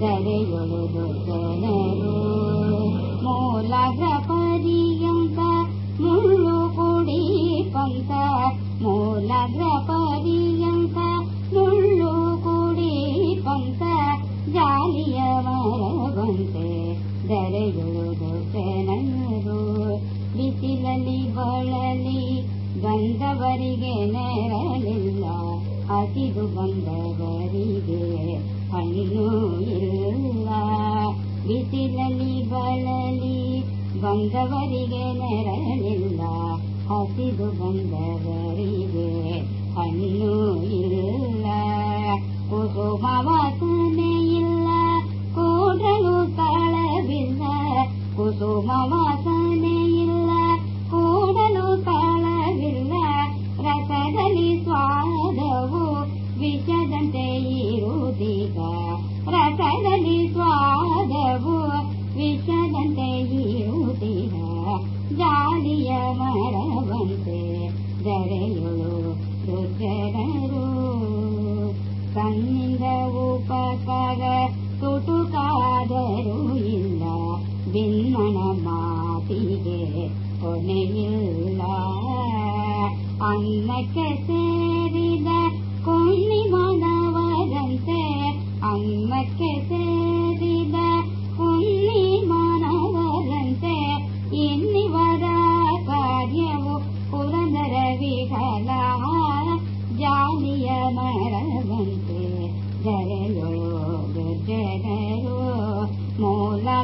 जालि मरबन्तरेण मूल व्यापरि अन्तु ಮುಳ್ಳು पङ्क ಪಂತ ಜಾಲಿಯ ಮರವಂತೆ ದರೆಯೊಳು जाले ಬಿಸಿಲಲ್ಲಿ ಬಳಲಿ ಬಂದವರಿಗೆ ग ಹಸಿದು ಬಂದವರಿಗೆ ಹಣ್ಣು ಇಲ್ಲ. ಬಿಸಿಲಲ್ಲಿ ಬಳಲಿ ಬಂದವರಿಗೆ ನೆರಳಿಲ್ಲ. ಹಸಿದು ಬಂದವರಿಗೆ ಹಣ್ಣು ಇಲ್ಲ. ಕುಸುಮ ವಿಷದಂತೆ ಇರುವುದೀಗ ರಸದಲ್ಲಿ ಸ್ವಾದವು ವಿಷದಂತೆ ಇರುವುದೀಗ ಜಾಲಿಯ ಮರವಂತೆ ದರೆಯುಳು ರುಚರರು ಕಣ್ಣಿಂದ ಉಪಕಾರ ತುಟುಕಾದರೂ ಇಲ್ಲ ಭಿನ್ನಣ ಮಾತಿಗೆ ಕೊನೆಯಿಲ್ಲ ಅನ್ನಕ್ಕೆ ಮರವಂತೆ न्ते जय जय मोला